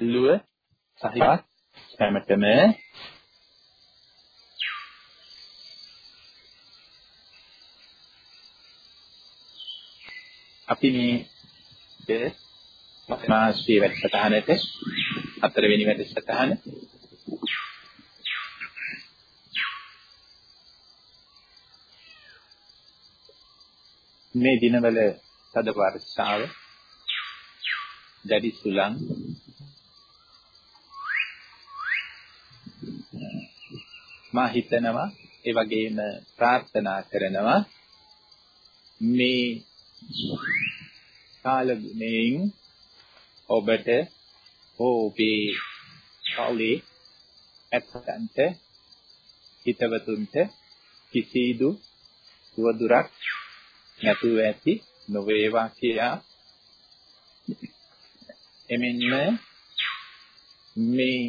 ලුව සහිත හැමතෙම අපි මේ මාසී වැඩසටහනට හතරවෙනි වැඩසටහන මේ දිනවල තද වර්ෂාව දැඩි සුළං මා හිතනවා ඒ වගේම ප්‍රාර්ථනා කරනවා. මේ කාලෙන් ඔබට ඔබේ කවුලේ ඇත්තන්ට හිතවතුන්ට කිසිදු දුවදුරක් නැතුව ඇති නොවේවා කියා එමෙන්න මේ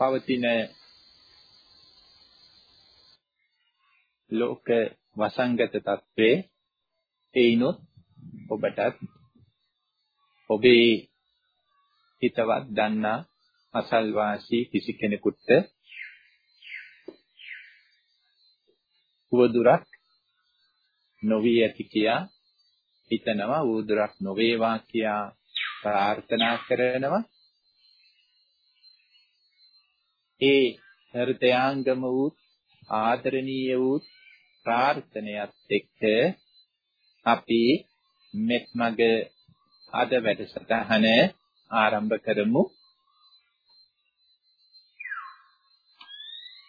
පවතින ලෝක වසංගත තත්ත්වයේ ඒිනොත් ඔබටත් ඔබේ හිතවත් දන්නා අසල්වාසී කිසි කෙනෙකුට උවදුරක් නොවී ඇති කියා හිතනවා උවදුරක් නොවේවා කියා ප්‍රාර්ථනා කරනවා. ඒ හෘදයාංගම වූ ආදරණීය වූ ප්‍රාර්ථනයත් එක්ක අපි මෙත්මග අද වැඩසටහන ආරම්භ කරමු.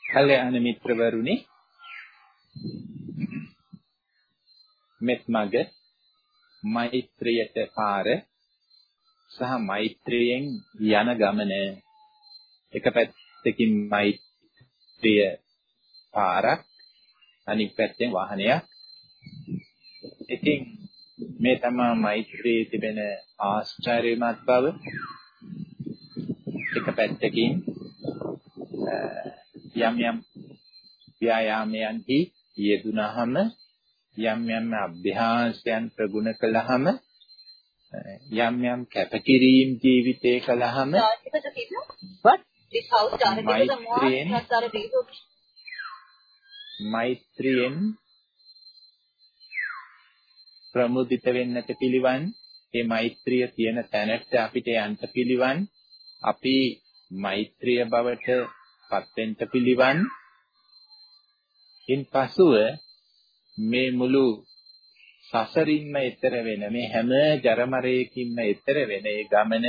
කල්යාණ මිත්‍රවරුනි මෙත්මග මෛත්‍රියට පාර සහ මෛත්‍රියෙන් යන ගමන එක පැත්තකින් මෛත්‍රිය පාරක් අනිත් පැත්තෙන් වාහනයක්. ඉතින් මේ තමයි මෛත්‍රියේ තිබෙන ආශ්චර්යමත් බව. එක පැත්තකින් යම් යම් ව්‍යායාමයන්හි යෙදුනහම යම් යම් අභ්‍යාසයන් ප්‍රගුණ කළාම යම් යම් කැපකිරීම් ජීවිතේ කළාම what this house because of more started මෛත්‍රියෙන් ප්‍රමුදිත වෙන්නට පිළිවන්. මේ මෛත්‍රිය තියෙන තැනට අපිට යන්න පිළිවන්. අපි මෛත්‍රිය බවට පත් වෙන්න පිළිවන්. ඉන්පසුව මේ මුළු සසරින්ම ඈතර වෙන මේ හැම ජරමරයකින්ම ඈතර වෙන ඒ ගමන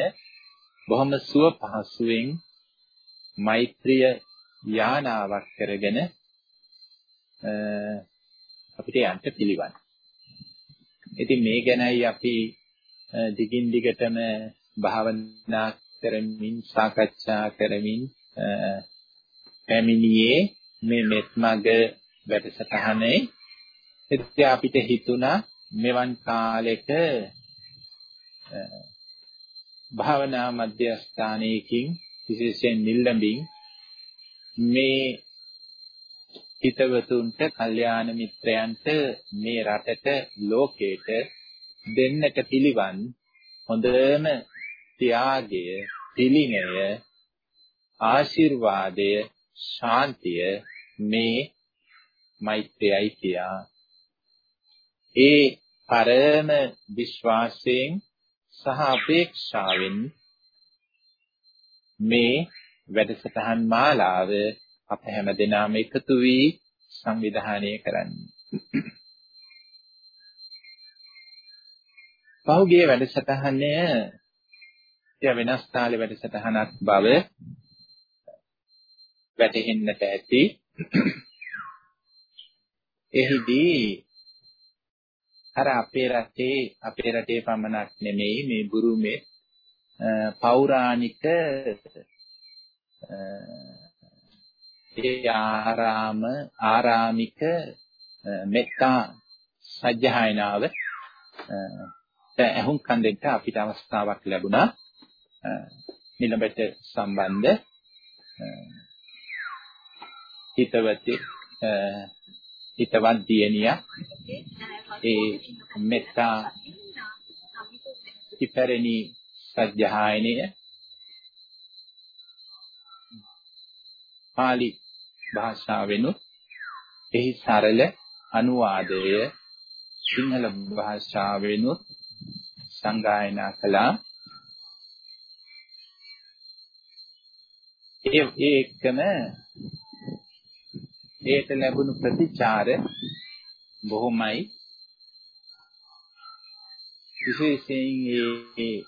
බොහොම සුව පහසුවෙන් මෛත්‍රිය යානාවක් කරගෙන අපිට යන්න පිළිවන්. ඉතින් මේ ගැනයි අපි දිගින් දිගටම භාවනා කරමින් සාකච්ඡා කරමින් පැමිණියේ මේ මෙත්මග වැඩසටහනේ ඉතින් අපිට හිතුණා මෙවන් කාලෙක භාවනා මධ්‍යස්ථානයකින් විශේෂයෙන් නිල්ලඹින් මේ හිතවතුන්ට, කල්යාණ මිත්‍රයන්ට මේ රටට, ලෝකෙට දෙන්නට පිළිවන් හොඳම ත්‍යාගය, පිළිණය, ආශිර්වාදය, ශාන්තිය මේ මෛත්‍රියයි කියා. ඒ පරම විශ්වාසයෙන් සහ අපේක්ෂාවෙන් මේ වැඩසටහන් මාලාව අප හැමදෙනාම එකතු වී සංවිධානය කරන්නේ. පහුගිය වැඩසටහනය ය වෙනස් කාලේ වැඩසටහනක් බව වැටහෙන්නට ඇති. එහිදී අර අපේ රටේ අපේ රටේ පමණක් නෙමෙයි මේ බුරුමේ පෞරාණික ඒ ආරාම ආරාමික මෙත්තා සජ්ජහායනාව ඇහුම්කන් දෙන්න අපිට අවස්ථාවක් ලැබුණා. නිලඹට සම්බන්ධ හිතවතේ හිතවත් දියණිය ඒ මෙත්තා අතිපැරණි සත්‍යයයනය පාලි භාෂාවෙනුත් එහි සරල අනුවාදය සිංහල භාෂාවෙනුත් සංගායනා කළා. ඒ ඒ එක්කම ඒට ලැබුණු ප්‍රතිචාර බොහොමයි. විශේෂයෙන් ඒ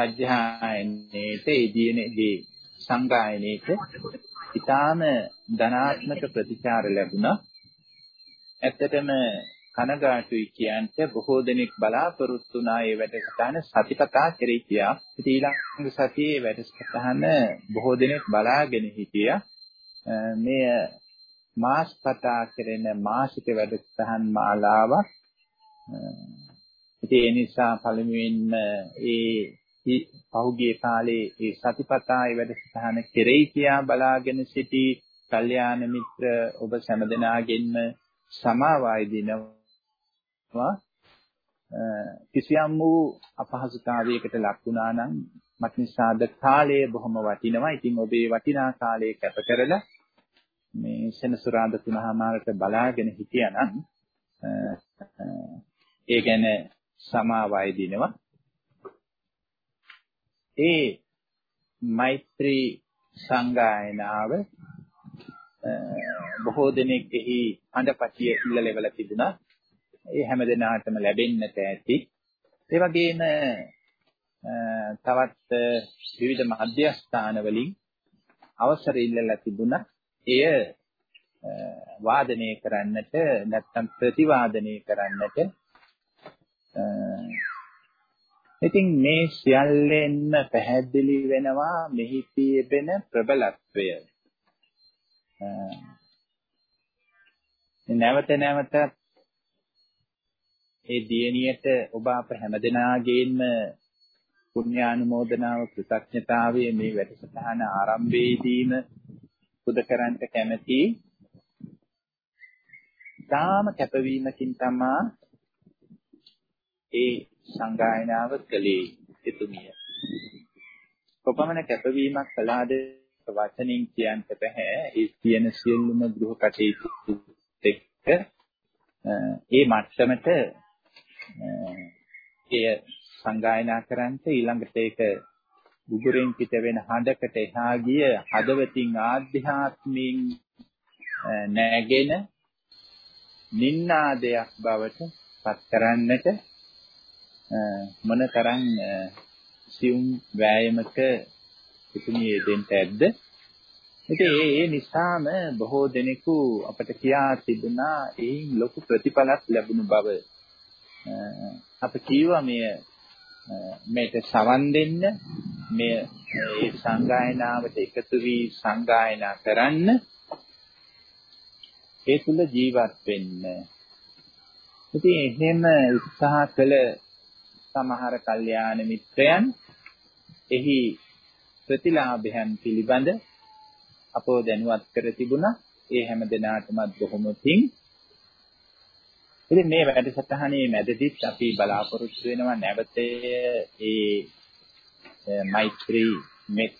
සත්‍යයනේට එදීනේදී සංගායනයේට ඊටාම ධනාත්මක ප්‍රතිචාර ලැබුණා. ඇත්තටම කනගාටුයි කියන්ට බොහෝ දෙනෙක් බලාපොරොත්තු වුණා ඒ වැඩසටහන සතිපතා කෙරෙහි කියා. ඉතින් ඊළඟ සතියේ වැඩසටහන බොහෝ දෙනෙක් බලාගෙන හිටියා. මේ මාස්පතා කෙරෙන මාසික වැඩසටහන් මාලාවක්. ඉතින් ඒ නිසා පළමුවෙන්ම ඒ පහුගිය කාලේ ඒ සතිපතායි වැඩසටහන කෙරෙහි කියා බලාගෙන සිටි කල්යාණ මිත්‍ර ඔබ සෑමදෙනාගෙන්ම සමාවායි දිනවා කිසියම් වූ අපහසුතාවයකට ලක් වුණා නම් මට නිසාද කාලය බොහොම වටිනවා. ඉතින් ඔබේ වටිනා කාලය කැප කරලා මේ සෙනසුරාද තුනමාරට බලාගෙන හිටියානම් ඒ ගැන සමාවයි දිනවා. ඒ මෛත්‍රී සංගායනාව බොහෝ දෙනෙක් එහි හඬපටිය ඉල්ලලෙවල තිබුණා. ඒ හැම දිනාටම ලැබෙන්නට ඇති. ඒ වගේම තවත් විවිධ මධ්‍යස්ථාන වලින් අවසර ඉල්ලලා තිබුණා. එය වාදනය කරන්නට නැත්නම් ප්‍රතිවාදනය කරන්නට ඉතින් මේ සියල්ලෙන්ම පැහැදිලි වෙනවා මෙහි තියෙන ප්‍රබලත්වය. නැවත නැවතත් ඒ දියණියට ඔබ අප හැමදෙනාගේම පුණ්‍යානුමෝදනාව කෘතඥතාවය මේ වැඩසටහන ආරම්භයේදීම පුද කරන්ට කැමැති. තාම කැපවීමකින් තමා ඒ සංගායනාව කළේ එතුමිය. කොපමණ කැපවීමක් කළාද වචනින් කියන්න බෑ. ඒ කියන සියලුම ගෘහ කටයුතු එක්ක ඒ මට්ටමට එය සංගායනා කරන්ට ඊළඟට ඒක බුදුරෙන් පිට වෙන හඬකට එහා ගිය හදවතින් ආධ්‍යාත්මින් නැගෙන නින්නාදයක් බවට පත් කරන්නට මොනතරම් සියුම් වෑයමක ඉතුමිය දෙන්න ඇද්ද? ඉතින් ඒ ඒ නිසාම බොහෝ දෙනෙකු අපට කියා තිබුණා එයින් ලොකු ප්‍රතිඵලක් ලැබුණු බව. අප කීවා මෙය මේට සවන් දෙන්න මෙය ඒ සංගායනාවට එකතු වී සංගායනා කරන්න. ඒ තුල ජීවත් වෙන්න. ඉතින් එහෙම උත්සාහ කළ සමහර කල්යාණ මිත්‍රයන් එහි ප්‍රතිලාභයන් පිළිබඳ අපව දැනුවත් කර තිබුණා. ඒ හැම දිනාටමත් බොහොම පිං. ඉතින් මේ වැඩසටහනේ මැදදිත් අපි බලාපොරොත්තු වෙනවා නැවත ඒ මෛත්‍රී මෙත්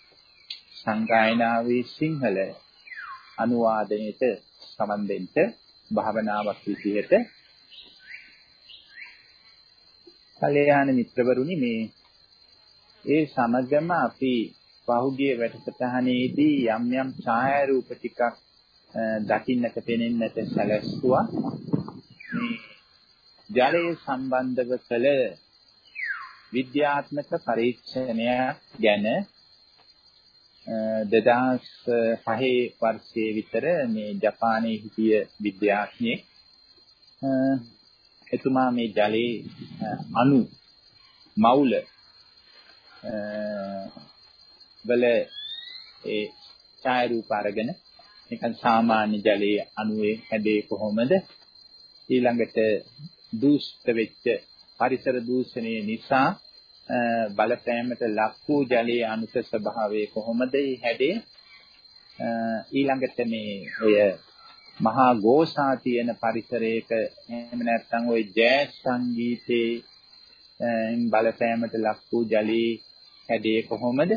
සංගායනාවේ සිංහල අනුවාදනයේට සම්බන්ධෙන්ට භාවනාවක් විදිහට කල්යාණ මිත්‍රවරුනි මේ ඒ සමගම අපි පහුගිය වැඩසටහනේදී යම් යම් ඡායාරූප ටිකක් දකින්නට පෙනෙන්නට සැලැස්සුවා. මේ ජලය සම්බන්ධව කළ විද්‍යාත්මක පරීක්ෂණයක් ගැන 2005 වර්ෂයේ විතර මේ ජපානයේ හිටිය විද්‍යාඥයෙක් එතුමා මේ ජලයේ අණු මවුල වල ඒ ඡායාරූප අරගෙන නිකන් සාමාන්‍ය ජලයේ අණුවේ හැඩේ කොහොමද? ඊළඟට දූෂිත වෙච්ච පරිසර දූෂණය නිසා බලපෑමට ලක් වූ ජලයේ අනුස ස්වභාවය කොහොමද? හැඩේ ඊළඟට මේ ඔය මහා ගෝසා තියෙන පරිසරයක එහෙම නැත්නම් ওই ජෑස් සංගීතේ බලපෑමට ලක් වූ ජලී හැඩය කොහොමද?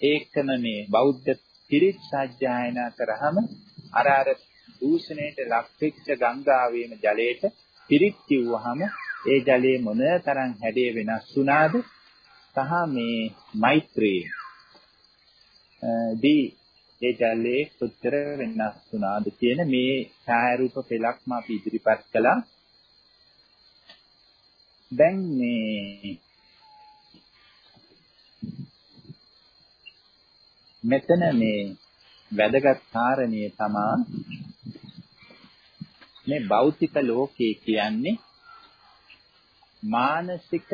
ඒකම මේ බෞද්ධ පිරිත් සජ්ජායනා කරාම අර අර දූෂණයට ලක් වෙච්ච ගංගාවේම ජලයට පිරිත් කිව්වහම ඒ ජලයේ මොන තරම් හැඩය වෙනස් වුණාද? සහ මේ මෛත්‍රී දී ඒ ජලයේ කොච්චර වෙනස් වුණාද කියන මේ ඡායාරූප පෙළක්ම අපි ඉදිරිපත් කළා. දැන් මේ මෙතන මේ වැදගත් කාරණය තමා මේ භෞතික ලෝකේ කියන්නේ මානසික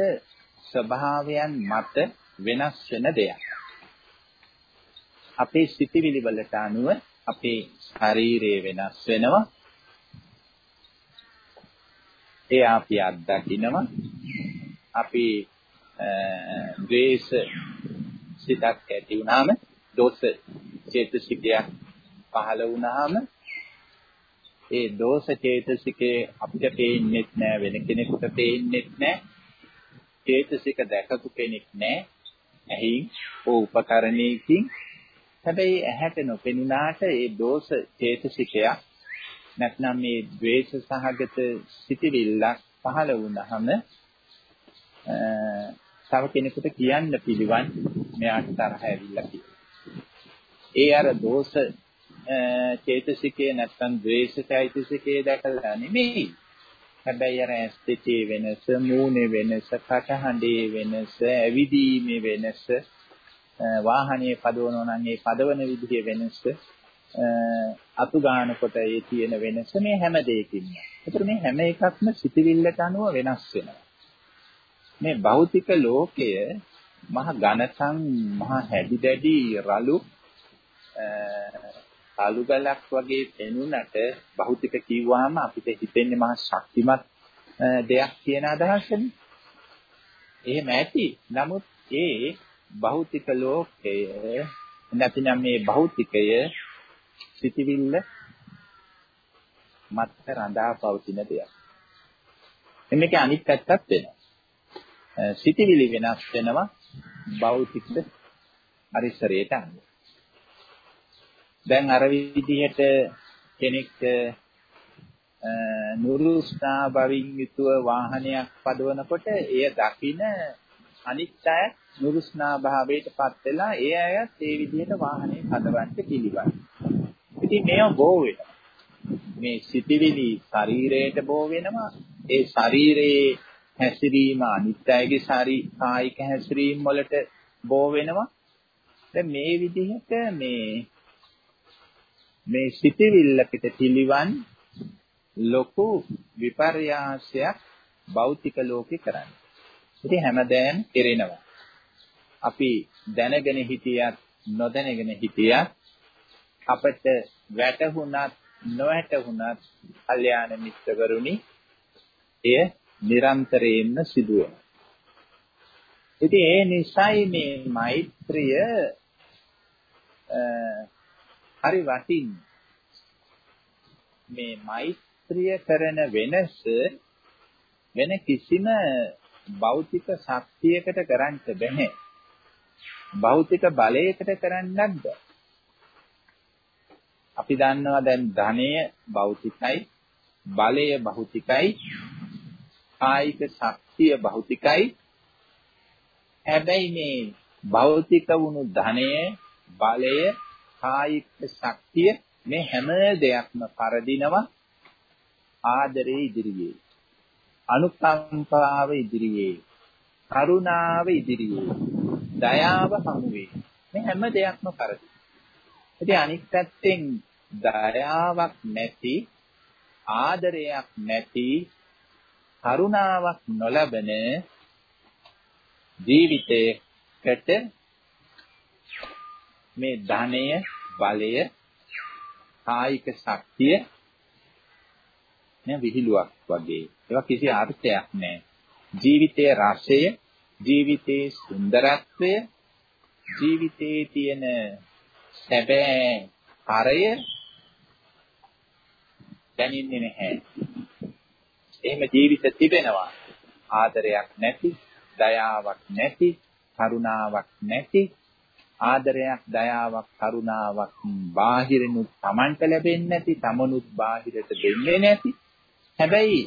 ස්වභාවයන් මත වෙනස් වෙන දෙයක්. අපේ සිතිවිලි වලට අනුව අපේ ශරීරය වෙනස් වෙනවා. ඒ අපි අත්දකිනවා. අපි ද්වේෂ සිතක් ඇති වුණාම දෝෂ චේතසිකයක් පහළ වුණාම ඒ දෝෂ චේතසිකේ අපිට පේන්නේ නැහැ වෙන කෙනෙකුට පේන්නේ නැහැ චේතසික දැකපු කෙනෙක් නැහැ ඇහි ඕ උපකරණයකින් හැබැයි ඇහැට නොපෙනුනාට ඒ දෝෂ චේතසිකයක් නැත්නම් මේ ද්වේෂ සහගත සිටිවිල්ලක් පහළ වුණාම තව කෙනෙකුට කියන්න පිළිවන් මෙයාට තරහ ඇවිල්ලා කියලා. ඒ අර දෝෂ චේතසිකේ නැත්නම් ද්වේෂ චෛතසිකේ දැකලා නෙමෙයි. හැබැයි අර ඇස් දෙකේ වෙනස, මූණේ වෙනස, කටහඬේ වෙනස, ඇවිදීමේ වෙනස, වාහනේ පදවනවා නම් ඒ පදවන විදිහේ වෙනස, අතු ගන්නකොට ඒ තියෙන වෙනස මේ හැම දෙයකින්ම. ඒතර මේ හැම එකක්ම සිතිවිල්ලට අනුව වෙනස් වෙනවා. මේ භෞතික ලෝකය මහ ඝනසං මහ හැදි දැඩි රළු අලු ගලක් වගේ පෙනුනට භෞතික කිව්වහම අපිට හිතෙන්නේ මහා ශක්තිමත් දෙයක් කියන අදහසනේ. එහෙම ඇති. නමුත් ඒ භෞතික ලෝකය නැතිනම් මේ භෞතිකය සිටිවිල්ල මත රඳා පවතින දෙයක්. මේකේ අනිත් පැත්තක් වෙනවා. සිටිවිලි වෙනස් වෙනවා භෞතික පරිසරයට අනුව. දැන් අර විදිහට කෙනෙක් නුරුස්නා බවින් යුතුව වාහනයක් පදවනකොට එය දකින අනිත් අය නුරුස්නා භාවයටපත් වෙලා ඒ අයත් ඒ විදිහට වාහනේ පදවන්න පිළිවන්. ඉතින් මේව බෝ වෙනවා. මේ සිතිවිලි ශරීරයට බෝ වෙනවා. ඒ ශරීරයේ හැසිරීම අනිත් අයගේ ශාරී කායික හැසිරීම වලට බෝ වෙනවා. දැන් මේ විදිහට මේ මේ සිටිවිල්ලකට පිළිවන් ලොකු විපර්යාසයක් භෞතික ලෝකේ කරන්නේ. ඉතින් හැමදෑම කෙරෙනවා. අපි දැනගෙන හිටියත් නොදැනගෙන හිටියත් අපට වැටහුණත් නොවැටහුණත් කල්යාණ මිත්‍රවරුනි එය නිරන්තරයෙන්ම සිදුවෙනවා. ඉතින් ඒ නිසයි මේ මෛත්‍රිය හරි වටින් මේ මෛත්‍රිය කරන වෙනස වෙන කිසිම භෞතික ශක්තියකට කරන්න බැහැ. භෞතික බලයකට කරන්නත් බෑ. අපි දන්නවා දැන් ධනය භෞතිකයි, බලය භෞතිකයි, කායික ශක්තිය භෞතිකයි. හැබැයි මේ භෞතික වුණු ධනය, බලය, කායික ශක්තිය මේ හැම දෙයක්ම පරදිනවා ආදරේ ඉදිරියේ. අනුකම්පාව ඉදිරියේ. කරුණාව ඉදිරියේ. දයාව හමුවේ. මේ හැම දෙයක්ම පරදිනවා. ඉතින් අනිත් පැත්තෙන් දයාවක් නැති ආදරයක් නැති කරුණාවක් නොලබන ජීවිතයකට මේ ධනය බලය කායික ශක්තිය නේ විහිළුවක් වගේ ඒවා කිසි අර්ථයක් නැහැ ජීවිතයේ රසය ජීවිතයේ සුන්දරත්වය ජීවිතයේ තියෙන සැබෑ හරය දැනෙන්නේ නැහැ එහෙම ජීවිත තිබෙනවා. ආදරයක් නැති, දයාවක් නැති, කරුණාවක් නැති, ආදරයක්, දයාවක්, කරුණාවක් බාහිරිනුත් Tamanට ලැබෙන්නේ නැති, තමනුත් බාහිරට දෙන්නේ නැති. හැබැයි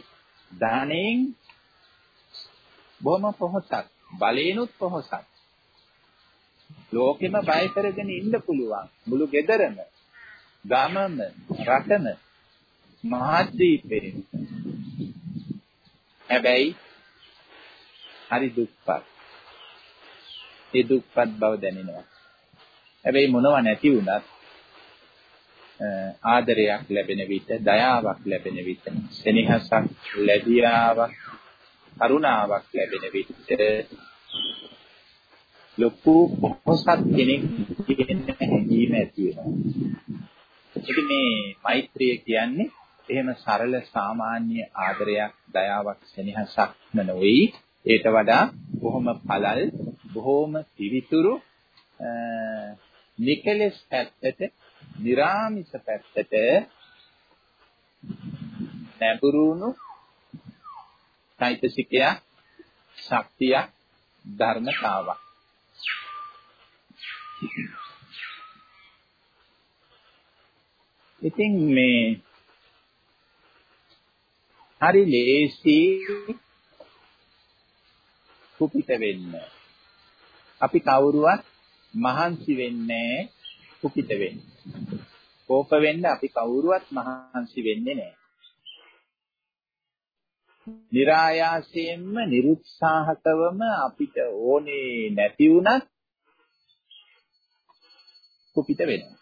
ධනෙන් බොහොම පොහොසත්, බලේනුත් පොහොසත්. ලෝකෙම බය කරගෙන ඉන්න පුළුවන්. මුළු ගෙදරම, ගමම, රටම, මහද්වීපේ. හැබැයි හරි දුක්පත්. ඒ දුක්පත් බව දැනෙනවා. හැබැයි මොනව නැති වුණත් ආදරයක් ලැබෙන විට, දයාවක් ලැබෙන විට, සෙනෙහසක්, ලැබියාවක්, කරුණාවක් ලැබෙන විට ලොකු පොහොසත් කෙනෙක් කියන හැඟීම ඇති වෙනවා. ඉතින් මේ මෛත්‍රිය කියන්නේ එහෙම සරල සාමාන්‍ය ආදරයක්, දයාවක්, සෙනෙහසක්ම නෙවෙයි. ඒට වඩා බොහොම පළල්, බොහොම පිවිතුරු නිකලස් පැත්තට, නිරාමිෂ පැත්තට නැඹුරුණු চৈতසිකය ශක්තිය ධර්මතාවක්. ඉතින් මේ හරි ලේසි කුපිත වෙන්න. අපි කවුරුවත් මහන්සි වෙන්නේ කුපිත වෙන්න. කෝප වෙන්න අපි කවුරුවත් මහන්සි වෙන්නේ නැහැ. નિરાයාසයෙන්ම නිරුත්සාහකවම අපිට ඕනේ නැති වුණත් කුපිත වෙනවා.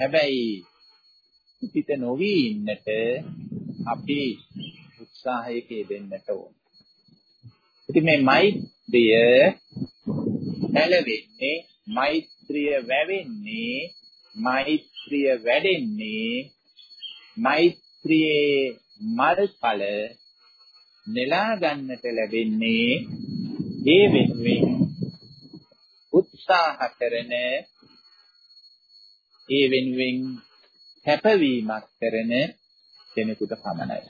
හැබැයි කුපිත නොවි ඉන්නට අපි උත්සාහයක යෙදෙන්නට ඕන. ඉතින් මේ මෛත්‍රිය ඇලවෙන්නේ මෛත්‍රිය වැවෙන්නේ මෛත්‍රිය වැඩෙන්නේ මෛත්‍රියේ මල්ඵල නෙලා ගන්නට ලැබෙන්නේ ඒ වෙනුවෙන් උත්සාහ කරන ඒ වෙනුවෙන් කැපවීමක් කරන කෙනෙකුට පමණයි.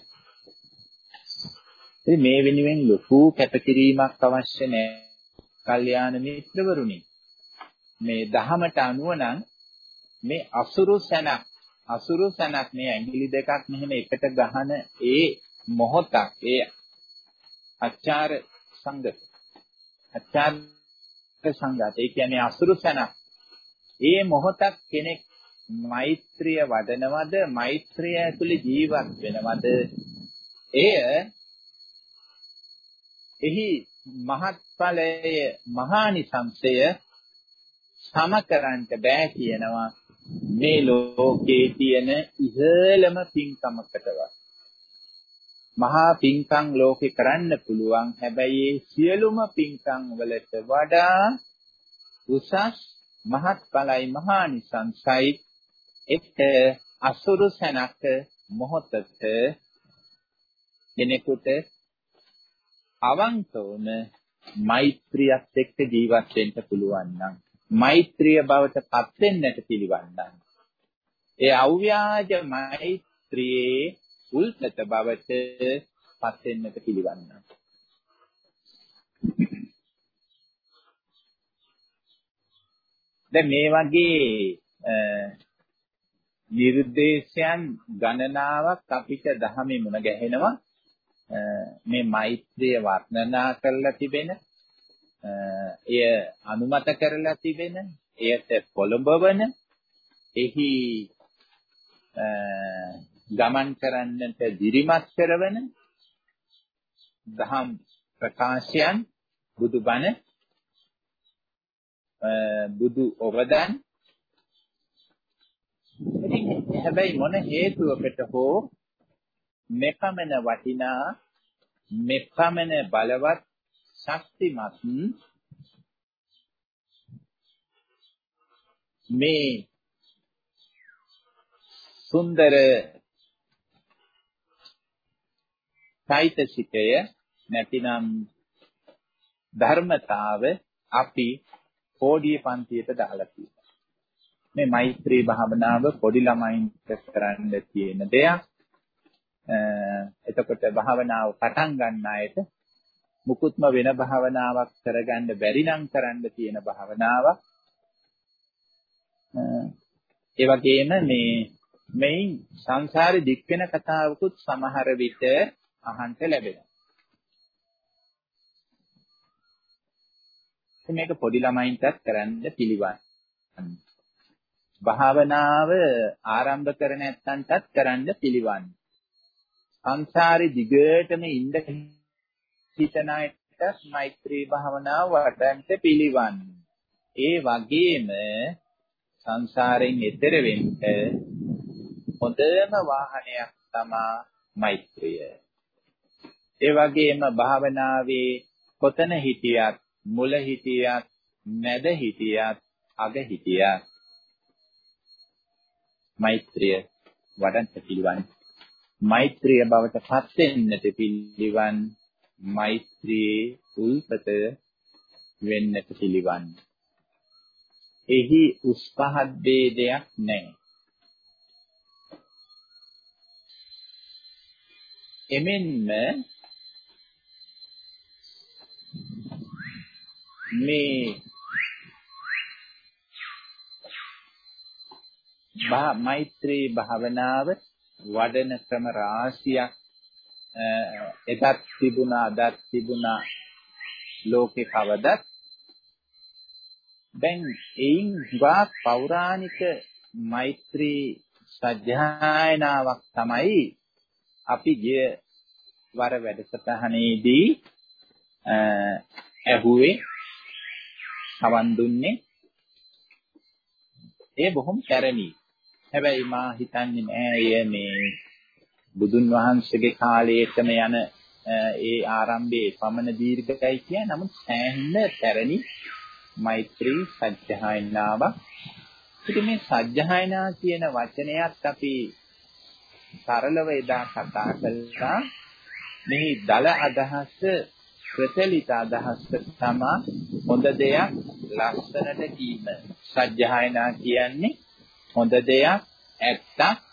ඉතින් මේ වෙනුවෙන් ලොකු කැපකිරීමක් අවශ්‍ය නැහැ. කල්යාණ මිත්‍රවරුනි. මේ දහමට අනුව නම් මේ අසුරු සැනක් අසුරු සැනක් මේ ඇඟිලි දෙකක් මෙහෙම එකට ගහන ඒ මොහොතක් ඒ අච්චාර සංගත අච්චාර සංගත. ඒ කියන්නේ අසුරු සැනක්. ඒ මොහොතක් කෙනෙක් මෛත්‍රිය වඩනවද මෛත්‍රිය ඇතුළේ ජීවත් වෙනවද? එය එහි මහත්ඵලය මහානිසංසය සමකරන්න බෑ කියනවා. මේ ලෝකේ තියෙන ඉහළම පින්කමකටවත්. මහා පින්කම් ලෝකේ කරන්න පුළුවන්. හැබැයි සියලුම පින්කම් වලට වඩා උසස් මහත්ඵලයි මහානිසංසයි එක අසුරු සැනක මොහොතක කෙනෙකුට අවංකවම මෛත්‍රියත් එක්ක ජීවත් වෙන්න පුළුවන් නම් මෛත්‍රිය බවට පත් වෙන්නට පිළිවන්නම් ඒ අව්‍යාජ මෛත්‍රියේ උල්පත බවට පත් වෙන්නට පිළිවන්නම් දැන් මේ වගේ නිර්දේශයන් ගණනාවක් අපිට දහමේ මුණ ගැහෙනවා. මේ මෛත්‍රිය වර්ණනා කරලා තිබෙන එය අනුමත කරලා තිබෙන එයට පොළඹවන එහි ගමන් කරන්නට දිරිමත් කරවන දහම් ප්‍රකාශයන් බුදුබණ බුදු ඔබදන්. හැබැයි මොන හේතුවකට හෝ මෙපමණ වටිනා මෙපමණ බලවත් ශක්තිමත් මේ සුන්දර චෛතසිකය නැතිනම් ධර්මතාව අපි පොඩි පන්තියට දාලා තියෙනවා. මේ මෛත්‍රී භාවනාව පොඩි ළමයින්ට කරන්න තියෙන දෙයක්. එතකොට භාවනාව පටන් ගන්න අයට මුකුත්ම වෙන භාවනාවක් කරගන්න බැරි නම් කරන්න තියෙන භාවනාවක්. ඒ වගේම මේ මෙයින් සංසාරේ දික් වෙන කතාවකුත් සමහර විට අහන්න ලැබෙනවා. මේක පොඩි ළමයින්ටත් කරන්න පිළිවන්. භාවනාව ආරම්භ කර නැත්තන්ටත් කරන්න පිළිවන්. සංසාරේ දිගටම ඉඳ හිතන අයට මෛත්‍රී භාවනාව වඩන්න පිළිවන්. ඒ වගේම සංසාරයෙන් එතර වෙන්න හොඳම වාහනයක් තමයි මෛත්‍රිය. ඒ වගේම භාවනාවේ කොතන හිටියත් මුල හිටියත් මැද හිටියත් අග හිටියත් මෛත්‍රිය වඩන්න පිළිවන්. මෛත්‍රිය බවට පත් වෙන්නට පිළිවන් මෛත්‍රියේ උල්පත වෙන්නට පිළිවන්. එහි උස් පහත් ભેදයක් නැහැ. එමෙන්ම මේ මෛත්‍රී භාවනාව වඩන ක්‍රම රාශියක් එදත් තිබුණා අදත් තිබුණා ලෝකේ කවදත් දැන් එයින් හුඟක් පෞරාණික මෛත්‍රී සත්‍යයනාවක් තමයි අපි ගිය වර වැඩසටහනේදී ඇහුවේ සවන් දුන්නේ ඒ බොහොම පැරණි. හැබැයි මා හිතන්නේ නෑ මේ බුදුන් වහන්සේගේ කාලයේතම යන ඒ ආරම්භයේ පමණ දීර්ඝයි කියන නමුත් සෑහෙන පැරණි මෛත්‍රී සත්‍යයනාවක්. ඉතින් මේ සත්‍යයනා කියන වචනයත් අපි සරලව එදා කතා කළා. මේ දල අදහස ප්‍රචලිත අදහස තමයි හොඳ දෙයක් ලස්සනට කීම. සත්‍යයනා කියන්නේ හොඳ දෙයක් ඇත්තක්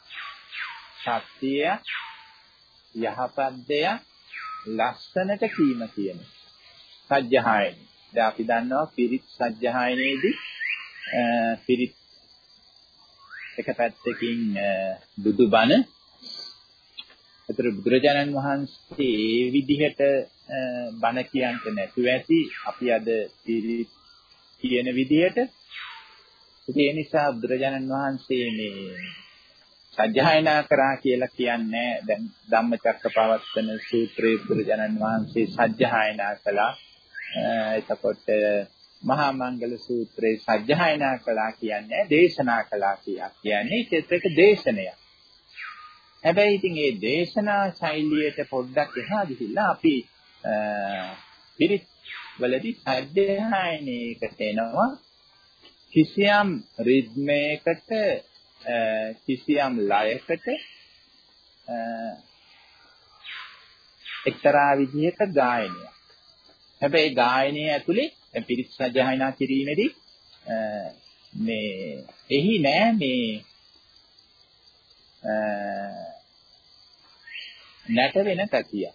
ශක්තිය යහපත් දෙයක් ලස්සනට කීම කියන සජ්ජහායනයි. දැන් අපි දන්නවා පිරිත් සජ්ජහායනයේදී පිරිත් එක පැත්තකින් බුදුබණ ඒතර බුදුරජාණන් වහන්සේ ඒ විදිහට බණ කියන්ට නැතුව ඇති අපි අද පිරිත් කියන විදිහට ඒ නිසා බුදුරජාණන් වහන්සේ මේ සජ්ජායනා කරා කියලා කියන්නේ දැන් ධම්මචක්කපවත්තන සූත්‍රයේ බුදුරජාණන් වහන්සේ සජ්ජායනා කළා. එතකොට මහා මංගල සූත්‍රයේ සජ්ජායනා කළා කියන්නේ දේශනා කළා කියන්නේ ඒත් එක දේශනයක්. හැබැයි ඉතින් මේ දේශනා ශෛලියට පොඩ්ඩක් එහා ගිහිල්ලා අපි පිරිත් වලදී සජ්ජායනයකට එනවා කිසියම් රිද්මයකට කිසියම් ලයකට එක්තරා විදිහක ගායනයක්. හැබැයි ගායනය ඇතුලේ දැන් පිරිත් සජ්ජායනා කිරීමේදී මේ එහි නෑ මේ නැට වෙන කතිය.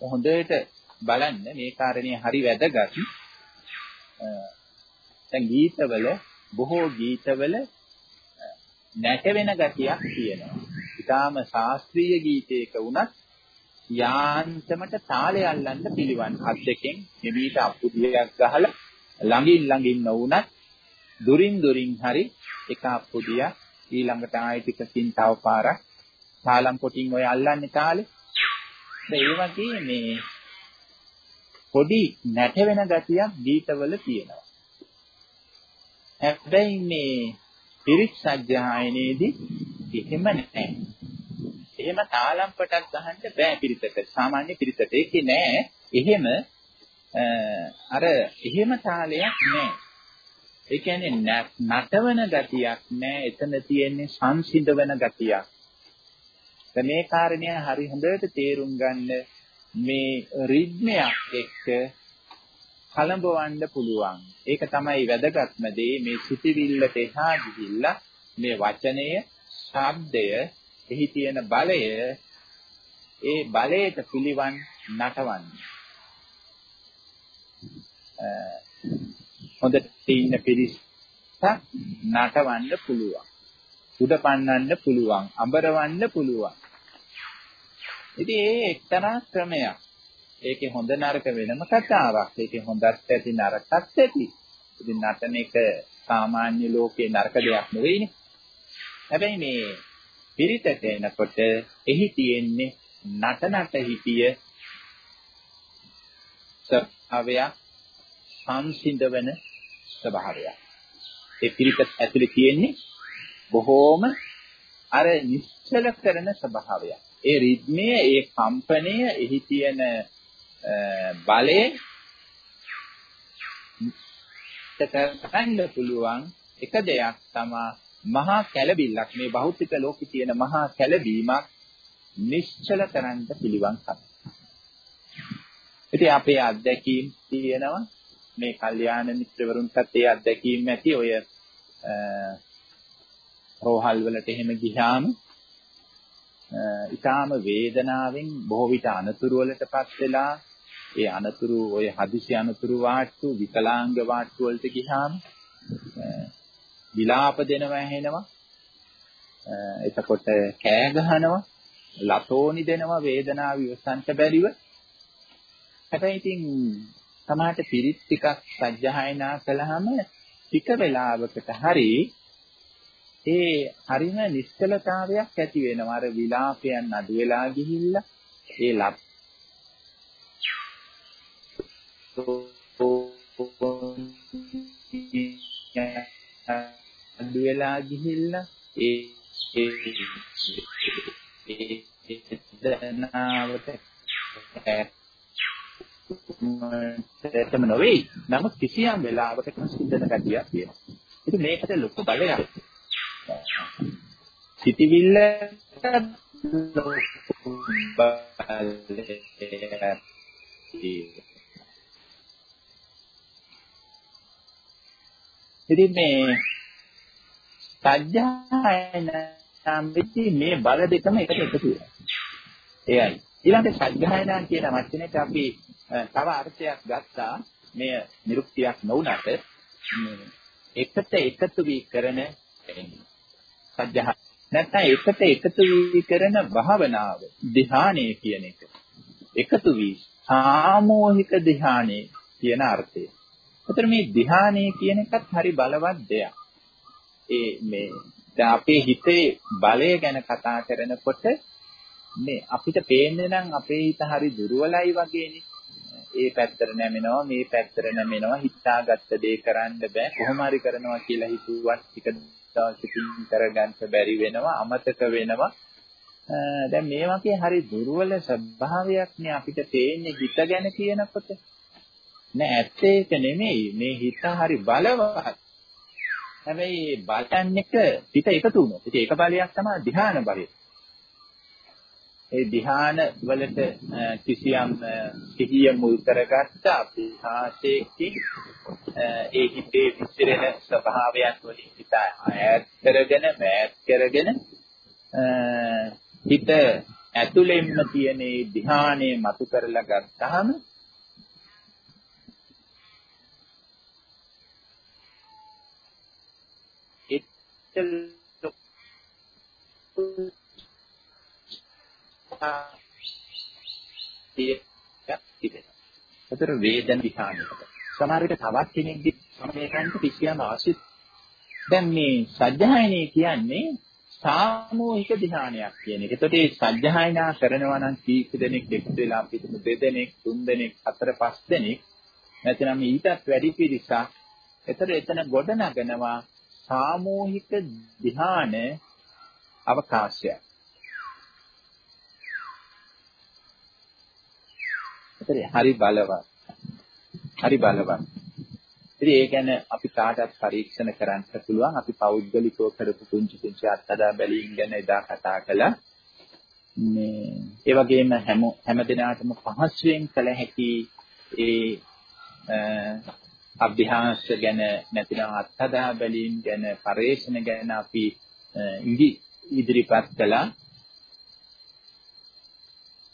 හොඳට බලන්න මේ කාරණේ හරි වැදගත්. දැන් ගීතවල බොහෝ ගීතවල නැටවෙන ගතියක් තියෙනවා. ඊටාම ශාස්ත්‍රීය ගීතයක වුණත් යාන්තමට තාලය අල්ලන්න පිළිවන්. අත් දෙකෙන් නිවිත අපුදියක් ගහලා ළඟින් ළඟින් නොවුණත් දුරින් දුරින් හරි එක අපුදිය ඊළඟට ආයෙ ටිකකින් තව පාරක් තාලම් කොටින් ඔය අල්ලන්නේ තාලේ. ඒ වගේ මේ පොඩි නැටවෙන ගතියක් ගීතවල තියෙනවා. හැබැයි මේ පිරිත් සජ්ජායනයේදී එහෙම නැහැ. එහෙම තාලම් පටක් ගහන්න බෑ පිරිතට. සාමාන්‍ය පිරිතට ඒකේ නෑ. එහෙම අර එහෙම තාලයක් නෑ. ඒ කියන්නේ නටවන ගතියක් නෑ. එතන තියෙන්නේ සංසිඳවන ගතියක්. මේ කාරණය හරි හොඳට තේරුම් ගන්න මේ රිද්මයක් එක්ක කලඹවන්න පුළුවන්. ඒක තමයි වැදගත්ම දේ මේ සිතිවිල්ලට එහා ගිහිල්ලා මේ වචනය, ශබ්දය, එහි තියෙන බලය ඒ බලයට පිළිවන් නටවන්නේ. හොඳට ඉන්න පිරිසක් නටවන්න පුළුවන්. උඩ පන්නන්න පුළුවන්, අඹරවන්න පුළුවන්. ඉතින් ඒ එක්තරා ක්‍රමයක්. ඒකේ හොඳ නරක වෙනම කතාවක්. ඒකේ හොඳත් ඇති නරකත් ඇති. ඉතින් නටන එක සාමාන්‍ය ලෝකේ නරක දෙයක් නෙවෙයිනේ. හැබැයි මේ පිරිතට එනකොට එහි තියෙන්නේ නට නට හිතිය ස්වභාවයක් සංසිඳවන ස්වභාවයක්. ඒ පිරිත ඇතුලේ තියෙන්නේ බොහෝම අර නිශ්චල කරන ස්වභාවයක්. ඒ රිද්මය, ඒ කම්පනය, එහි තියෙන බලය කරන්න පුළුවන් එක දෙයක් තමයි මහා කැළඹිල්ලක් මේ භෞතික ලෝකේ තියෙන මහා කැළඹීමක් නිශ්චල කරන්න පිළිවන්කම. ඉතින් අපේ අත්දැකීම් තියෙනවා මේ කල්යාණ මිත්‍රවරුන්ටත් ඒ අත්දැකීම් ඇති ඔය රෝහල් වලට එහෙම ගියාම ඊටාම වේදනාවෙන් බොහෝ විට අනතුරු වලටපත් වෙලා ඒ අනතුරු ඔය හදිසි අනතුරු වාට්ටු විකලාංග වාට්ටු වලට ගියාම විලාප දෙනවා ඇහෙනවා එතකොට කෑ ගහනවා ලතෝනි දෙනවා වේදනාව ඉවසන්ට බැරිව හැබැයි ඉතින් සමහරට පිරිත් ටිකක් සජ්ජහායනා කළාම ටික වෙලාවකට හරි ඒ හරිම නිශ්චලතාවයක් ඇති වෙනවා. අර විලාපයන් අඩු වෙලා ගිහිල්ලා ඒ අඩු වෙලා ගිහිල්ලා ඒ ඒ දනාවට ඇත්තම නොවේ. නමුත් කිසියම් වෙලාවකට සිද්ධන ගතියක් තියෙනවා. ඉතින් මේකට ලොකු බලයක්. සිටිවිල්ල ඉතින් මේ සත්‍යයන සම්පති මේ බල දෙකම එකට එකතු වෙනවා. එයයි. ඊළඟට සත්‍යයනා කියන වචනේට අපි තව අර්ථයක් ගත්තා මෙය නිරුක්තියක් නොවුනට එකට එකතු වී කරන සත්‍යහ නැත්නම් එකට එකතු වී කරන භාවනාව ධ්‍යානය කියන එක එකතු වී සාමූහික ධ්‍යානය කියන අර්ථය. එතන මේ ධ්‍යානය කියන එකත් හරි බලවත් දෙයක්. ඒ මේ දැන් අපේ හිතේ බලය ගැන කතා කරනකොට මේ අපිට පේන්නේ නම් අපේ හිත හරි දුර්වලයි වගේනේ. ඒ පැත්තට නැමෙනවා මේ පැත්තට නැමෙනවා හිතාගත්ත දේ කරන්න බෑ කොහොම හරි කරනවා කියලා හිතුවත් ටික දවසකින් කරගන්න බැරි වෙනවා අමතක වෙනවා දැන් මේ වගේ හරි දුර්වල ස්වභාවයක් නේ අපිට තේන්නේ හිත ගැන කියනකොට නෑ ඇත්තේ ඒක නෙමෙයි. මේ හිත හරි බලවත්. හැබැයි බලයන් එක පිට එකතු වුණොත් ඉතින් ඒක බලයක් තමයි ධ්‍යාන බලය. ඒ ධ්‍යාන වලට කිසියම් සිහිය මුල් කරගත්ත අභ්‍යාසයකින් ඒ හිතේ විසිරෙන ස්වභාවයන් වලින් හිත ඈත් කරගෙන මෑත් කරගෙන හිත ඇතුළෙන්ම තියෙන ඒ ධ්‍යානයේ මතු කරලා ගත්තාම එතන ඒතර වේදන විහානයකට. සමහර විට තවත් කෙනෙක්ගේ සමේකන්ට කිසියම් අවශ්‍ය දැන් මේ සත්‍යයනේ කියන්නේ සාමූහික ධ්‍යානයක් කියන එක. ඒතකොට මේ සත්‍යයනා කරනවා නම් කීප දෙනෙක් එක්ක වෙලා පිටු දෙදෙනෙක්, තුන් දෙනෙක්, හතර පහ දෙනෙක් නැත්නම් ඊටත් වැඩි පිරිසක්. ඒතර එතන ගොඩ නගනවා සාමූහික ධ්‍යාන අවකාශයක්. හතරේ හරි බලවත්. හරි බලවත්. ඉතින් ඒ ගැන අපි කාටත් පරීක්ෂණ කරන්න පුළුවන්. අපි පෞද්ගලිකව කරපු පුංචි පුංචි අත්දැක බැලීම් ගැන එදා කතා කළා. මේ ඒ වගේම හැම හැම දිනාටම පහසුවෙන් කළ හැකි ඒ අභ්‍යාස ගැන නැතිනම් අත්දැක බැලීම් ගැන පරේක්ෂණ ගැන අපි ඉදිරිපත් කළා.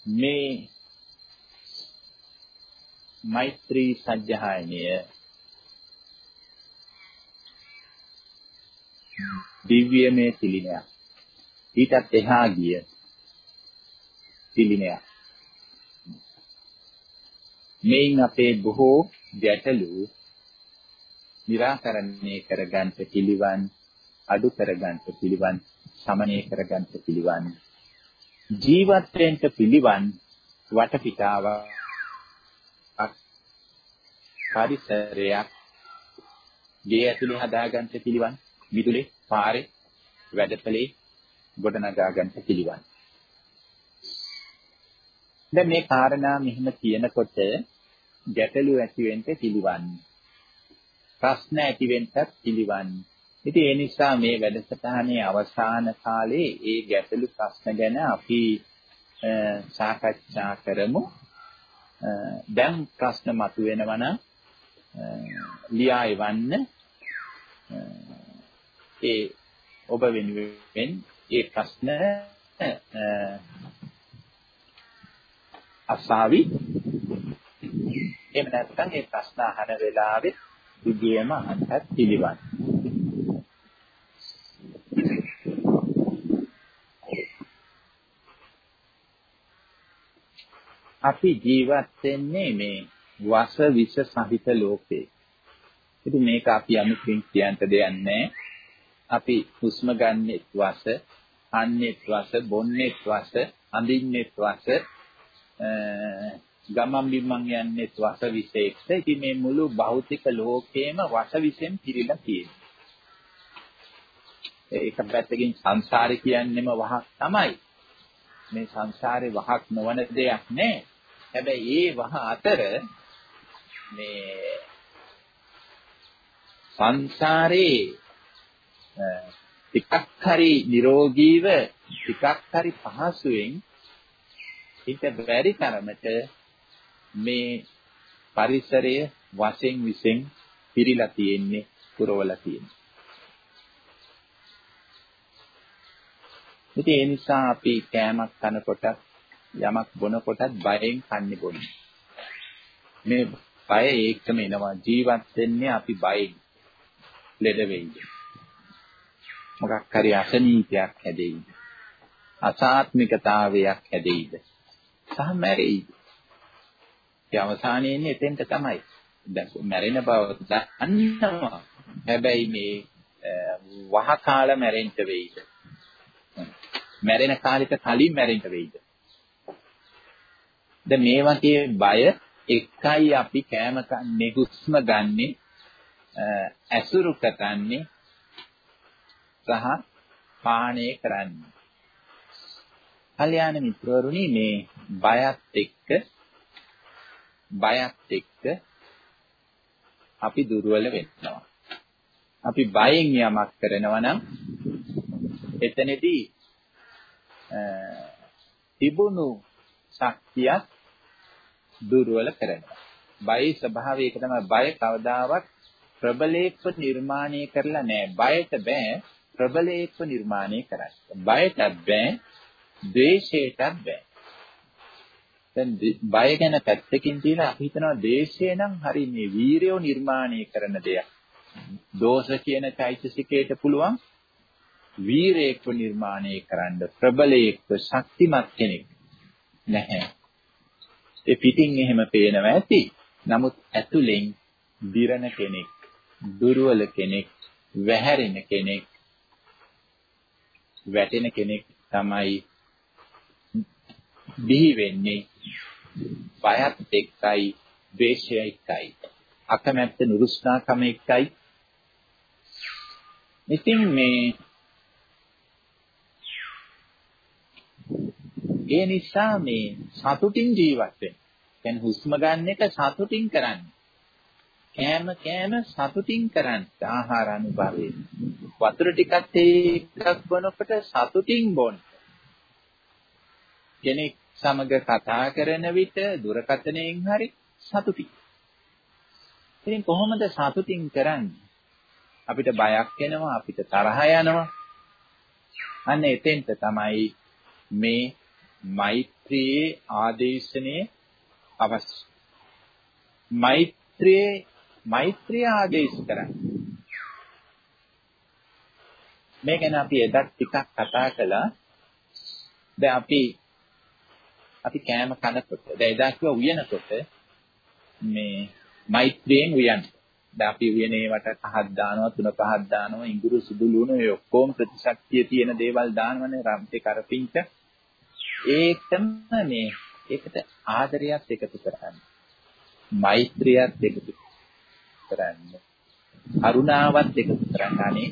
මේ මෛත්‍රී සත්‍යයන්ය දිව්‍යමය තිලිනයක්. ඊටත් එහා ගිය තිලිනයක්. මේන් අපේ බොහෝ ගැටලු निराකරණය කරගන්න පිළිවන් අඩු කරගන්න පිළිවන් සමනය කරගන්න පිළිවන් ජීවත් වෙන්න පිළිවන් වටපිටාවක් පරිසරයක් ගේ ඇතුලේ හදාගන්න පිළිවන් මිදුලේ පාරේ වැඩපලේ ගොඩනගා ගන්න පිළිවන්. දැන් මේ කාරණා මෙහෙම කියනකොට ගැටලු ඇති වෙන්න පිළිවන්. ප්‍රශ්න ඇති වෙන්නත් පිළිවන් ඉතින් ඒ නිසා මේ වැඩසටහනේ අවසාන කාලේ ඒ ගැටලු ප්‍රශ්න ගැන අපි සාකච්ඡා කරමු. දැන් ප්‍රශ්න මතුවෙනවා නම් ලියා එවන්න. ඒ ඔබ වෙනුවෙන් ඒ ප්‍රශ්න අසාවි. එහෙම නැත්නම් ඒ ප්‍රශ්න අහන වෙලාවේ විදියම අහන්නත් පිළිවන්. අපි ජීවත් වෙන්නේ මේ වස විස සහිත ලෝකේ. ඉතින් මේක අපි අමුතුවෙන් කියන්න දෙයක් නැහැ. අපි හුස්ම ගන්නෙත් වස, කන්නෙත් වස, බොන්නෙත් වස, අඳින්නෙත් වස, ගමන් බිමන් යන්නෙත් වස විශේෂ. ඉතින් මේ මුළු භෞතික ලෝකේම වස විසෙන් පිරීලා තියෙනවා. ඒක පැත්තකින් සංසාරේ කියන්නේම වහක් තමයි. මේ සංසාරේ වහක් නොවන දෙයක් නෑ. හැබැයි ඒ වහ අතර මේ සංසාරේ ටිකක් හරි නිරෝගීව ටිකක් හරි පහසුවෙන් හිත බැරි තරමට මේ පරිසරය වශයෙන් විසෙන් පිරීලා තියෙන්නේ පුරවලා තියෙන්නේ. ඉතින් ඒ නිසා අපි කෑමක් කනකොට යමක් බොනකොටත් බයෙන් කන්නේ බොන්නේ. මේ බය ඒකම එනවා ජීවත් වෙන්නේ අපි බයෙන්. ලෙඩ වෙයිද. මොකක් හරි අසනීපයක් හැදෙයිද. අසාත්මිකතාවයක් හැදෙයිද. සහ මැරෙයිද. ඒ අවසානයේ ඉන්නේ එතෙන්ට තමයි. දැන් මැරෙන බව දන්නවා. හැබැයි මේ වහ කාල මැරෙන්න වෙයිද? මැරෙන කාලෙට කලින් මැරෙන්න වෙයිද? දැන් මේ වගේ බය එකයි අපි කෑම කන්නේ හුස්ම ගන්නෙ ඇසුරු කරන්නේ සහ පානය කරන්නේ. කල්‍යාණ මිත්‍රවරුනි මේ බයත් එක්ක බයත් එක්ක අපි දුර්වල වෙනවා. අපි බයෙන් යමක් කරනවා නම් එතනදී තිබුණු ශක්තියක් දුර්වල කරනවා. බයේ ස්වභාවය ඒක තමයි බය කවදාවත් ප්‍රබලේක්ව නිර්මාණය කරලා නැහැ. බයට බෑ ප්‍රබලේක්ව නිර්මාණය කරන්න. බයටත් බෑ ද්වේෂයටත් බෑ. දැන් බය ගැන පැත්තකින් තියලා අපි හිතනවා ද්වේෂය නම් හරි මේ වීරයෝ නිර්මාණය කරන දෙයක්. දෝෂ කියන චෛතසිකයට පුළුවන් වීරයෙක්ව නිර්මාණය කරන්න ප්‍රබලයෙක්ව ශක්තිමත් කෙනෙක් නැහැ. ඒ පිටින් එහෙම පේනවා ඇති. නමුත් ඇතුලෙන් දිරණ කෙනෙක්, දුර්වල කෙනෙක්, වැහැරෙන කෙනෙක්, වැටෙන කෙනෙක් තමයි බිහි වෙන්නේ. බයත් එක්කයි, ද්වේෂය එක්කයි. අකමැත්ත නුරුස්නාකම එක්කයි. ඉතින් මේ ඒ නිසා මේ සතුටින් ජීවත් වෙන්න. දැන් හුස්ම ගන්න එක සතුටින් කරන්න. කෑම කෑම සතුටින් කරන්න. ආහාර අනුභවයෙන්. වතුර ටිකත් එකක් බොනකොට සතුටින් බොන්න. කෙනෙක් සමග කතා කරන විට දුරකථනයෙන් හරි සතුටින්. ඉතින් කොහොමද සතුටින් කරන්නේ? අපිට බයක් එනවා, අපිට තරහ යනවා. අන්න එතෙන්ට තමයි මේ මෛත්‍රියේ ආදේශනේ අවශ්‍ය. මෛත්‍රියේ මෛත්‍රිය ආදේශ කරන්නේ. මේ ගැන අපි එදත් ටිකක් කතා කළා. දැන් අපි අපි කෑම කනකොට දැන් එදා කිව්වා උයනකොට මේ මෛත්‍රියෙන් උයන්න. දැන් අපි උයනේ වට පහක් දානවා තුන පහක් දානවා ඉඟුරු සුදු ලුණු ඒ ඔක්කොම ප්‍රතිශක්තිය තියෙන දේවල් දානවනේ රම්පේ කරපින්ච. ඒකම මේ ඒකට ආදරයක් එකතු කරගන්න. මෛත්‍රියත් එකතු කරන්න. කරුණාවත් එකතු කරන්න. අනේ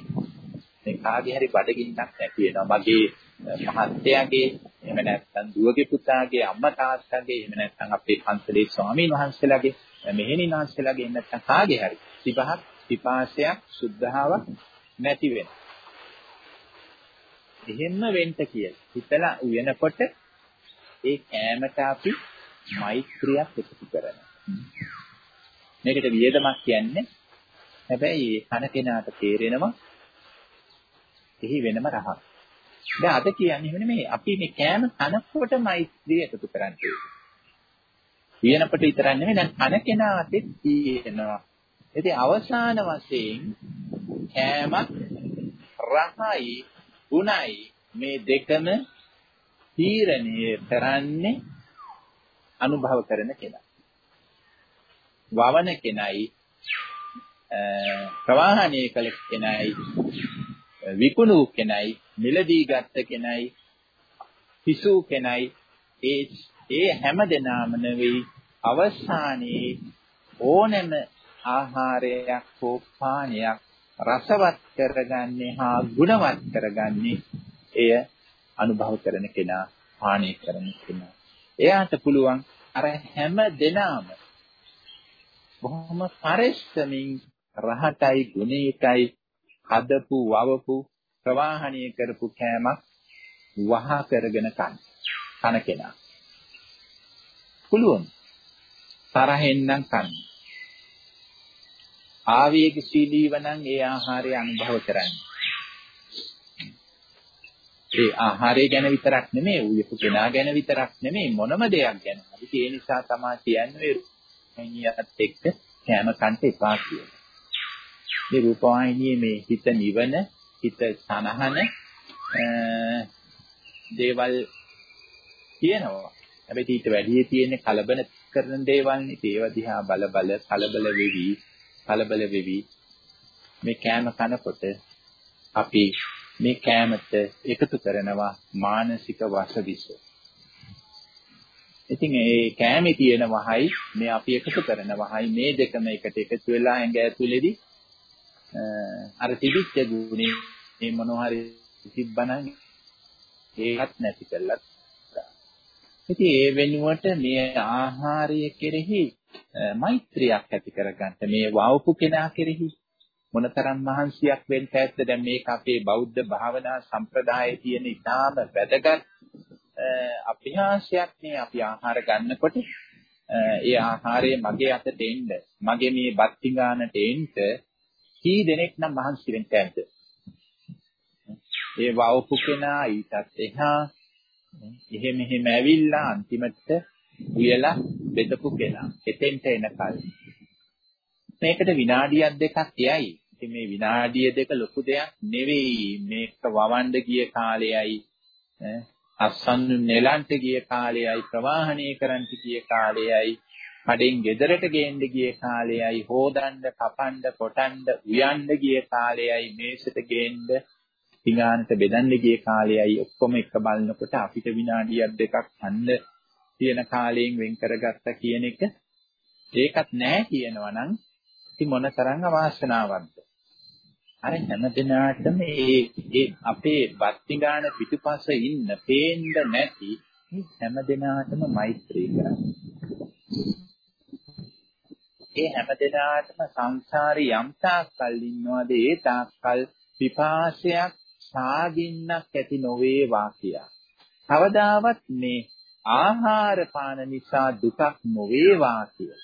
මේ කාගේ හරි බඩගින්නක් නැති වෙනවා. මගේ මහත්තයාගේ එහෙම නැත්නම් දුවගේ පුතාගේ අම්මා තාත්තගේ එහෙම නැත්නම් අපේ පන්සලේ ස්වාමීන් වහන්සේලාගේ මෙහෙණින් වහන්සේලාගේ එහෙම නැත්නම් කාගේ හරි සිපහක් පිපාසයක් සුද්ධාවක් නැති වෙන. එහෙම්ම වෙන්න කියලා. හිතලා උයනකොට ඒ කෑමට අපි මෛත්‍රියක් එකතු කරනවා. මේකට වියදමක් කියන්නේ හැබැයි කන කෙනාට තේරෙනවා එහි වෙනම රහක්. දැන් අද කියන්නේ එහෙම නෙමෙයි. අපි මේ කෑම කනකොට මෛත්‍රිය එකතු කරන්නේ. වියනකොට විතරක් නෙමෙයි දැන් කන කෙනාටත් තියෙනවා. ඉතින් අවසාන වශයෙන් කෑමත් රහයි ගුණයි මේ දෙකම තීරණය කරන්නේ අනුභව කරන කෙනා. වවන කෙනයි ප්‍රවාහණය කළ කෙනයි විකුණු කෙනයි මිලදී ගත්ත කෙනයි පිසු කෙනයි. ඒ ඒ හැම දෙනාම නෙවෙයි අවසානයේ ඕනෑම ආහාරයක් හෝ පානයක් රසවත් කරගන්නේ හා ගුණවත් කරගන්නේ එය අනුභව කරන කෙනා පානය කරන කෙනා. එයාට පුළුවන් අර හැම දෙනාම බොහොම පරිස්සමින් රහටයි ගුණීකයි හදපු වවපු ප්‍රවාහණය කරපු කෑමක් වහ කරගෙන කන කන කෙනා පුළුවන් තරහෙන් නම් කන්න ආවේගශීලීව නම් ඒ ආහාරය අනුභව කරන්නේ ඒ ආහාරය ගැන විතරක් නෙමෙයි උයපු කෙනා ගැන විතරක් නෙමෙයි මොනම දෙයක් ගැන. අපි ඒ නිසා තමයි කියන්නේ රූපවාහිනියත් එක්ක කැම කන්ට එපා කියලා. මේ රූපවාහිනියේ මේ හිත නිවන, හිත සනහන දේවල් කියනවා. හැබැයි ඊට වැඩි තියෙන කලබල කරන දේවල් නේ. ඒව දිහා බල බල කලබල වෙවි, කලබල වෙවි මේ කෑම කනකොට අපි මේ කෑමට එකතු කරනවා මානසික වසවිස. ඉතින් ඒ කෑමේ තියෙන වහයි මේ අපි එකතු කරන වහයි මේ දෙකම එකට එකතු වෙලා ඇඟ ඇතුලේදී අර තිබිච්ච ගුණේ මේ මොනවා හරි තිබ්බනම් ඒකත් නැති කළා. ඉතින් ඒ වෙනුවට මේ ආහාරය කෙරෙහි මෛත්‍රියක් ඇති කරගන්න මේ වවපු කෙනා කෙරෙහි මොනතරම් මහන්සියක් වෙන්න ඇද්ද දැන් මේක අපේ බෞද්ධ භාවනා සම්ප්‍රදායේ තියෙන ඉතාම වැදගත් අභ්‍යාසයක් නේ අපි ආහාර ගන්නකොට ඒ ආහාරය මගේ අතට එන්න මගේ මේ බත්තිගානට එන්න කී දෙනෙක් නම් මහන්සි වෙන්න ඇද්ද ඒ වවපු කෙනා ඊටත් එහා එහෙම එහෙම ඇවිල්ලා අන්තිමට උයලා බෙදපු කෙනා එතෙන්ට එනකල් මේකට විනාඩියක් දෙකක් යයි. ඉතින් මේ විනාඩිය දෙක ලොකු දෙයක් නෙවෙයි. මේක වවන්න ගිය කාලයයි අස්සන්නු නෙලන්ට ගිය කාලයයි ප්‍රවාහණය කරන්ට ගිය කාලයයි කඩෙන් ගෙදරට ගේන්න ගිය කාලයයි හොදන්න කපන්න කොටන්න උයන්න ගිය කාලයයි මේසෙට ගේන්න පිඟානට බෙදන්න ගිය කාලයයි ඔක්කොම එක බලනකොට අපිට විනාඩියක් දෙකක් අන්න තියෙන කාලයෙන් වෙන් කරගත්තා කියන එක ඒකත් නැහැ කියනවා නම් ඉතින් මොන තරම් අවාසනාවක්ද අර හැම දිනාටම මේ ඒ අපේ බත්තිගාන පිටුපස ඉන්න පේන්න නැති මේ හැම දිනාටම මෛත්‍රී කරන්න. ඒ හැම දිනාටම සංසාරේ යම් තාක්කල් ඉන්නවද ඒ තාක්කල් පිපාසයක් සාගින්නක් ඇති නොවේවා කියා. කවදාවත් මේ ආහාර පාන නිසා දුකක් නොවේවා කියලා.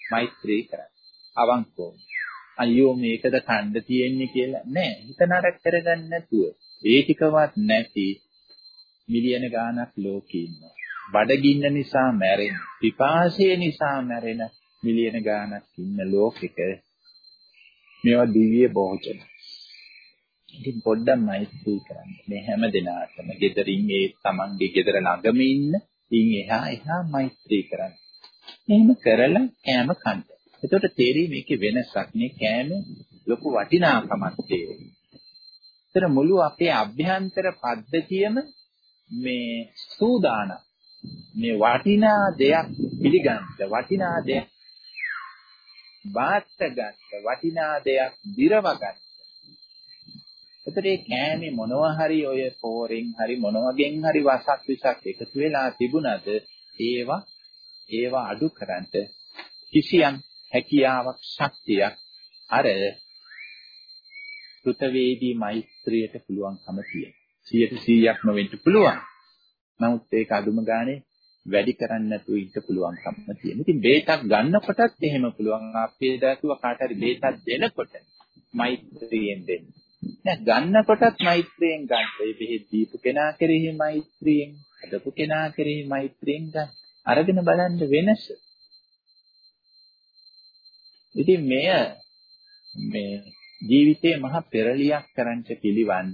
මෛත්‍රී කරන්න. අවංකවම. අයියෝ මේකද කණ්ඩ තියෙන්නේ කියලා නෑ හිත නරක කරගන්න නැතුව ඒ ටිකවත් නැති මිලියන ගාණක් ලෝකේ ඉන්නවා. බඩගින්න නිසා මැරෙන, පිපාසය නිසා මැරෙන මිලියන ගාණක් ඉන්න ලෝකෙක මේවා දිව්‍ය භෝජන. ඉතින් පොඩ්ඩක් මෛත්‍රී කරන්න. මේ හැම දිනාටම gederin ඒ තමන්ගේ ගෙදර ළඟම ඉන්න, ඉන් එහා එහා මෛත්‍රී කරන්න. එහෙම කරලා කෑම කන්න. එතකොට තේරෙයි මේකේ වෙනසක්. මේ කෑම ලොකු වටිනාකමක් තේරෙයි. ඒතර මුළු අපේ අභ්‍යන්තර පද්ධතියම මේ සූදානම්. මේ වටිනා දෙයක් පිළිගන්න, වටිනා දෙයක් බාත්ත ගන්න, වටිනා දෙයක් දිරව ගන්න. එතකොට මේ කෑමේ මොනවා හරි ඔය පෝරෙන් හරි මොනවගෙන් හරි වසක් විසක් එකතු වෙලා තිබුණද ඒවා ඒවා අඩු කරන්න කිසියම් හැකියාවක් ශක්තියක් අර කෘතවේදී මෛත්‍රියට පුළුවන්කම තියෙනවා 100%ක්ම වෙන්න පුළුවන් නමුත් ඒක අදුම ගානේ වැඩි කරන්න නැතුව ඉන්න පුළුවන්කම තියෙනවා. ඉතින් බේතක් ගන්නකොටත් එහෙම පුළුවන්. අපේ දාතුව කාට හරි බේතක් දෙනකොට මෛත්‍රියෙන් දෙන්න. නෑ ගන්නකොටත් මෛත්‍රියෙන් ගන්න. ඒ බෙහෙත් දීපු කෙනා කෙරෙහි මෛත්‍රියෙන් හදපු කෙනා කෙරෙහි මෛත්‍රියෙන් ගන්න. අරගෙන බලන්න වෙනස. ඉතින් මෙය මේ ජීවිතයේ මහ පෙරලියක් කරන්ට පිළිවන්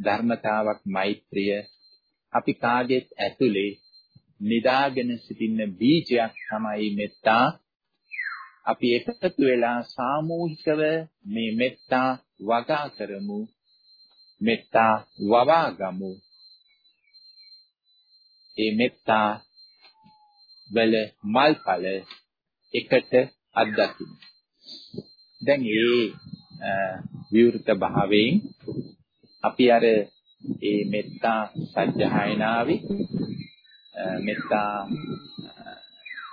ධර්මතාවක් මෛත්‍රිය. අපි කාගෙත් ඇතුලේ නිදාගෙන සිටින බීජයක් තමයි මෙත්තා. අපි එකතු වෙලා සාමූහිකව මේ මෙත්තා වගා කරමු. මෙත්තා වවා ගමු. ඒ මෙත්තා වල මල්ඵල එකට අත්දකින්න. දැන් මේ විවෘත භාවයෙන් අපි අර ඒ මෙත්තා සත්‍යයනාවේ මෙත්තා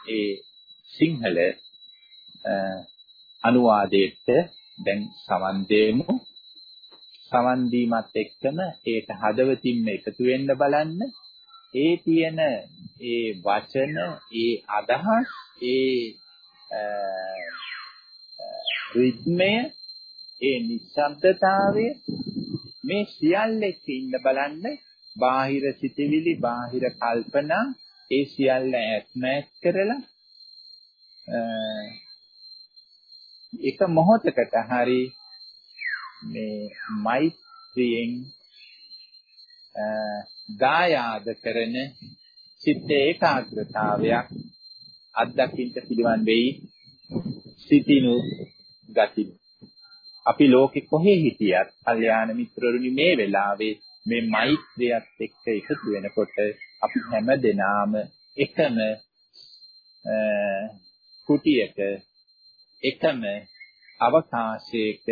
ඒ සිංහල අනුවාදයට දැන් සමන් දෙමු. සමන් දීමත් එක්කම ඒක හදවතින්ම එකතු වෙන්න බලන්න. ඒ තියෙන ඒ වචන, ඒ අදහස්, ඒ රිද්මය, ඒ නිශ්ශබ්දතාවය මේ සියල්ල එක්ක ඉන්න බලන්න. බාහිර සිතවිලි, බාහිර කල්පනා ඒ සියල්ල ඈත්මෑත් කරලා එක මොහොතකට හරි මේ මෛත්‍රියෙන් දායාද කරන සිත් ඒකාග්‍රතාවයක් අත්දකින්න පිළිවන් වෙයි සිටිනු ගතිනු අපි ලෝකෙ කොහේ හිටියත් කල්යාණ මිත්‍රරුනි මේ වෙලාවේ මේ මෛත්‍රියත් එක්ක එකතු වෙනකොට අපි හැම දෙනාම එකම කුටියක එකම අවකාශයක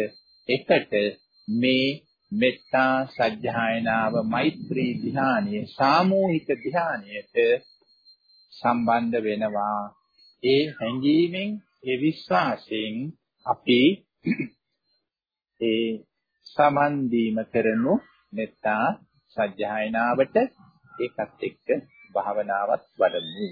එකට මේ මෙත්තා සජ්ජායනාව මෛත්‍රී ධ්‍යානයේ සාමූහික ධ්‍යානයට සම්බන්ධ වෙනවා. ඒ හැඟීමෙන් ඒ විශ්වාසයෙන් අපි ඒ සමන් දීම කරනු මෙත්තා සජ්ජායනාවට ඒකත් එක්ක භාවනාවත් වඩමු